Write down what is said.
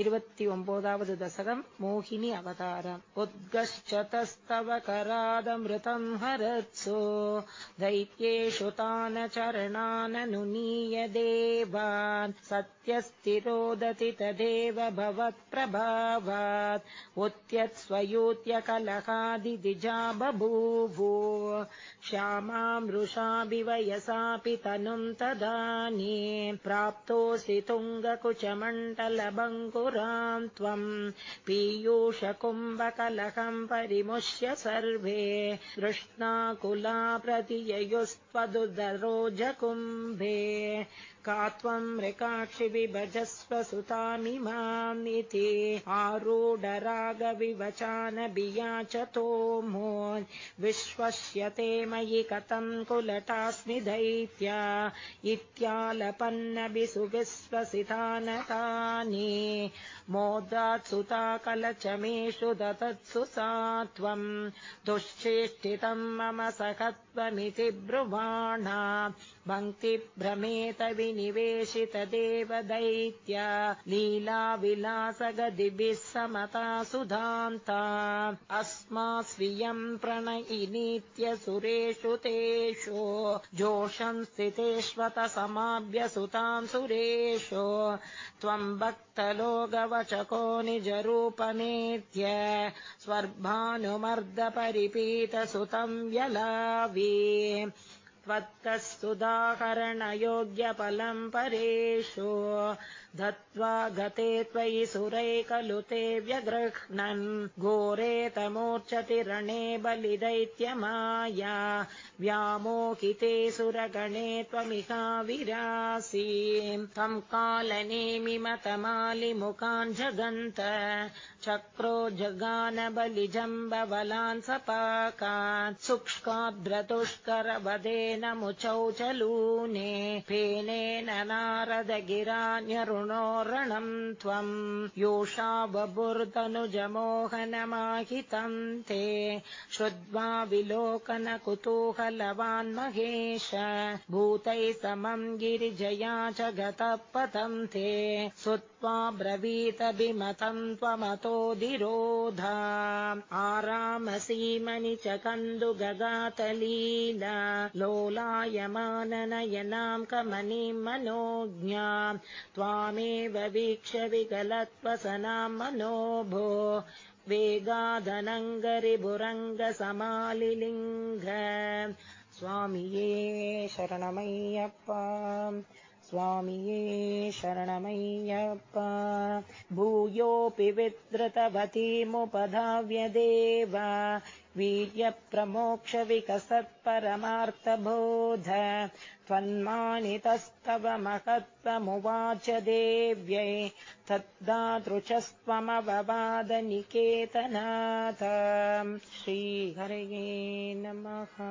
इवति ओम्बोदावद् दशकम् मोहिनी अवतारम् उद्गश्चतस्तव करादमृतम् हरत्सु दैत्येषु तान चरणाननुनीय देवान् सत्यस्तिरोदति तदेव भवत्प्रभावात् उत्यत्स्वयूत्यकलहादिदिजा बभूवो श्यामामृषाभिवयसापि तनुम् तदानी प्राप्तोऽसि तुङ्गकुचमण्डलबङ्कु त्वम् पीयूषकुम्भकलकम् परिमुष्य सर्वे कृष्णाकुला प्रतिययुस्त्वदुदरोजकुम्भे का त्वम् मृकाक्षि विभजस्व सुतामिमामिति आरूढरागविवचानभिया च तोमो विश्वस्यते मयि कथम् कुलटास्मि दैत्या इत्यालपन्नभिसुविश्वसितानतानि मोदात्सुता कलचमेषु दतत्सु सा त्वम् दुश्चेष्टितम् मम सखत्वमिति ब्रुवाणा भङ्क्तिभ्रमेत विनिवेशित देव दैत्या लीलाविलासगदिभिः समता सुधान्ता अस्मा स्वियम् प्रणयिनीत्य सुरेषु तेषु जोषम् स्थितेष्वत समाभ्यसुताम् सुरेषु त्वम् भक्तलोकवचको निजरूपमेत्य स्वर्भानुमर्दपरिपीतसुतम् व्यलावी त्वत्तः सुदाहरणयोग्यफलम् परेषु। दत्त्वा गते त्वयि सुरै खलु ते व्यगृह्णन् घोरे तमोर्चति रणे बलिदैत्यमाया। व्यामोहिते सुरगणे त्वमिका विरासी त्वम् कालनेमिमतमालिमुखान् जगन्त। चक्रो जगान बलिजम्बबलान् सपाकान् शुक्ष्काद्रतुष्करवदेन मुचौ चलूने फेनेन नारदगिरान्यरु णम् त्वम् योषा बभुर्दनुजमोहनमाहितम् ते। श्रुत्वा विलोकन कुतूहलवान् महेश। भूतैः समम् गिरिजया च गतः ते। श्रुत्वा ब्रवीतभिमतम् त्वमतोधिरोधा आरामसीमनि च कन्दु गगातलीला लोलायमाननयनाम् कमनीम् मनोज्ञा त्वामेव वीक्ष्य विकलत्वसनाम् मनोभो वेगादनङ्गरिभुरङ्गसमालिलिङ्ग स्वामिये शरणमय्यप्प स्वामिये शरणमय्यप्प। भूयोऽपि विधृतवतीमुपधाव्यदेव वीर्यप्रमोक्षविकसत्परमार्थबोध। त्वन्मानितस्तव महत्त्वमुवाच देव्यै। तद्दातृचस्त्वमववादनिकेतनाथ श्रीहरये नमः